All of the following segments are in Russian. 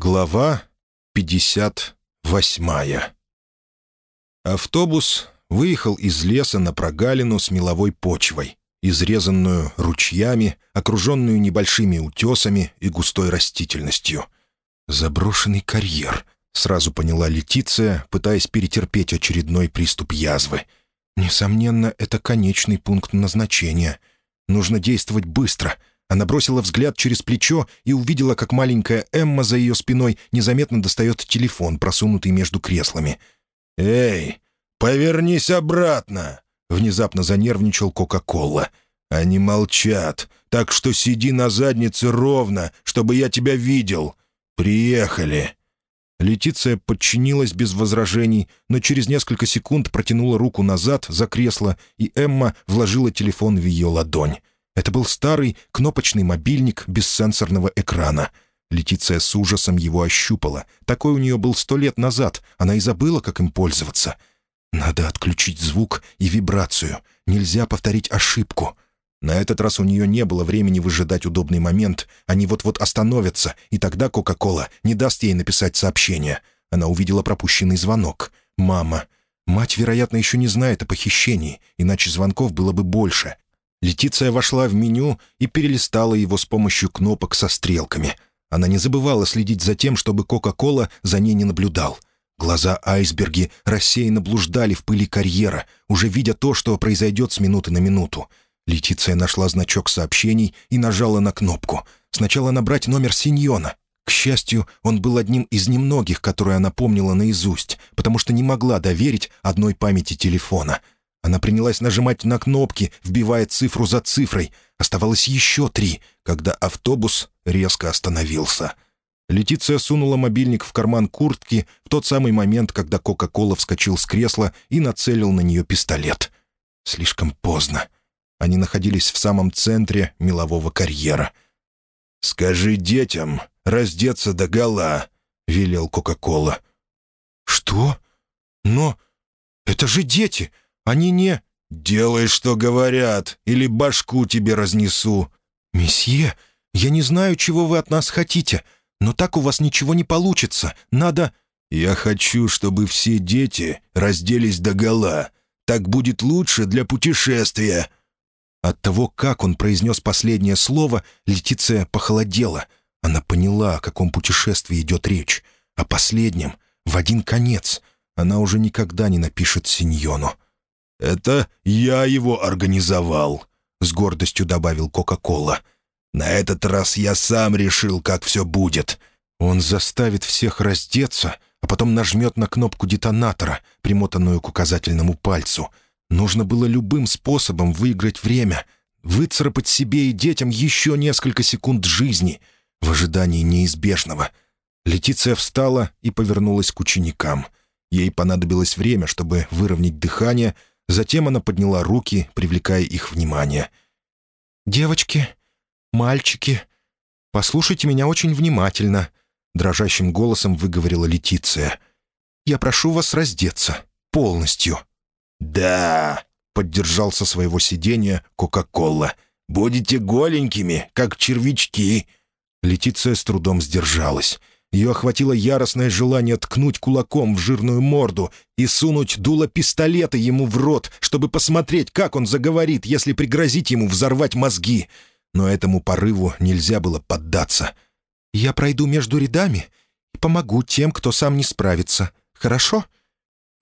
Глава 58 Автобус выехал из леса на прогалину с меловой почвой, изрезанную ручьями, окруженную небольшими утесами и густой растительностью. «Заброшенный карьер», — сразу поняла Летиция, пытаясь перетерпеть очередной приступ язвы. «Несомненно, это конечный пункт назначения. Нужно действовать быстро — она бросила взгляд через плечо и увидела, как маленькая Эмма за ее спиной незаметно достает телефон, просунутый между креслами. «Эй, повернись обратно!» — внезапно занервничал Кока-Кола. «Они молчат, так что сиди на заднице ровно, чтобы я тебя видел. Приехали!» Летиция подчинилась без возражений, но через несколько секунд протянула руку назад за кресло, и Эмма вложила телефон в ее ладонь. Это был старый кнопочный мобильник без сенсорного экрана. Летиция с ужасом его ощупала. Такой у нее был сто лет назад. Она и забыла, как им пользоваться. Надо отключить звук и вибрацию. Нельзя повторить ошибку. На этот раз у нее не было времени выжидать удобный момент. Они вот-вот остановятся, и тогда Кока-Кола не даст ей написать сообщение. Она увидела пропущенный звонок. «Мама». Мать, вероятно, еще не знает о похищении, иначе звонков было бы больше. Летиция вошла в меню и перелистала его с помощью кнопок со стрелками. Она не забывала следить за тем, чтобы Кока-Кола за ней не наблюдал. Глаза айсберги рассеянно блуждали в пыли карьера, уже видя то, что произойдет с минуты на минуту. Летиция нашла значок сообщений и нажала на кнопку. Сначала набрать номер Синьона. К счастью, он был одним из немногих, которые она помнила наизусть, потому что не могла доверить одной памяти телефона — она принялась нажимать на кнопки, вбивая цифру за цифрой. Оставалось еще три, когда автобус резко остановился. Летиция сунула мобильник в карман куртки в тот самый момент, когда Кока-Кола вскочил с кресла и нацелил на нее пистолет. Слишком поздно. Они находились в самом центре мелового карьера. «Скажи детям раздеться до гола», — велел Кока-Кола. «Что? Но это же дети!» Они не... «Делай, что говорят, или башку тебе разнесу». «Месье, я не знаю, чего вы от нас хотите, но так у вас ничего не получится. Надо...» «Я хочу, чтобы все дети разделись догола. Так будет лучше для путешествия». От того, как он произнес последнее слово, Летиция похолодела. Она поняла, о каком путешествии идет речь. О последнем, в один конец. Она уже никогда не напишет Синьону. «Это я его организовал», — с гордостью добавил Кока-Кола. «На этот раз я сам решил, как все будет». Он заставит всех раздеться, а потом нажмет на кнопку детонатора, примотанную к указательному пальцу. Нужно было любым способом выиграть время, выцарапать себе и детям еще несколько секунд жизни в ожидании неизбежного. Летиция встала и повернулась к ученикам. Ей понадобилось время, чтобы выровнять дыхание — Затем она подняла руки, привлекая их внимание. «Девочки, мальчики, послушайте меня очень внимательно», — дрожащим голосом выговорила Летиция. «Я прошу вас раздеться. Полностью». «Да», — поддержал со своего сиденья Кока-Кола. «Будете голенькими, как червячки». Летиция с трудом сдержалась. Ее охватило яростное желание ткнуть кулаком в жирную морду и сунуть дуло пистолета ему в рот, чтобы посмотреть, как он заговорит, если пригрозить ему взорвать мозги. Но этому порыву нельзя было поддаться. «Я пройду между рядами и помогу тем, кто сам не справится. Хорошо?»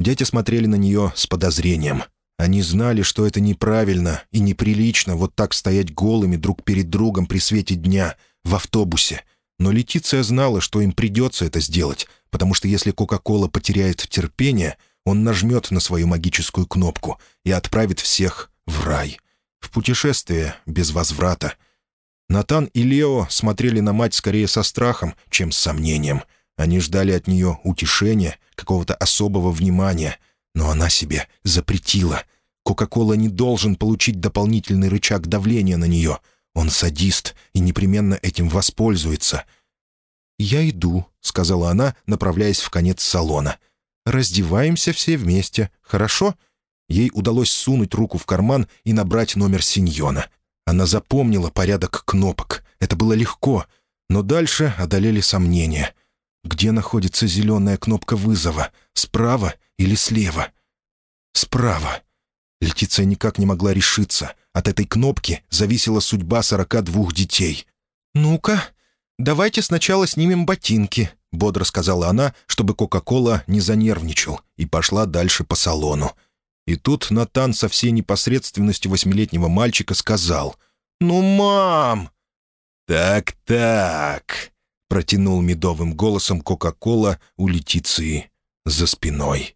Дети смотрели на нее с подозрением. Они знали, что это неправильно и неприлично вот так стоять голыми друг перед другом при свете дня в автобусе — но Летиция знала, что им придется это сделать, потому что если Кока-Кола потеряет терпение, он нажмет на свою магическую кнопку и отправит всех в рай. В путешествие без возврата. Натан и Лео смотрели на мать скорее со страхом, чем с сомнением. Они ждали от нее утешения, какого-то особого внимания, но она себе запретила. Кока-Кола не должен получить дополнительный рычаг давления на нее — он садист и непременно этим воспользуется. «Я иду», — сказала она, направляясь в конец салона. «Раздеваемся все вместе, хорошо?» Ей удалось сунуть руку в карман и набрать номер Синьона. Она запомнила порядок кнопок. Это было легко, но дальше одолели сомнения. где находится зеленая кнопка вызова, справа или слева. Справа. Летиция никак не могла решиться. От этой кнопки зависела судьба сорока двух детей. «Ну-ка, давайте сначала снимем ботинки», — бодро сказала она, чтобы Кока-Кола не занервничал, и пошла дальше по салону. И тут Натан со всей непосредственностью восьмилетнего мальчика сказал «Ну, мам!» «Так-так», — протянул медовым голосом Кока-Кола у Летиции за спиной.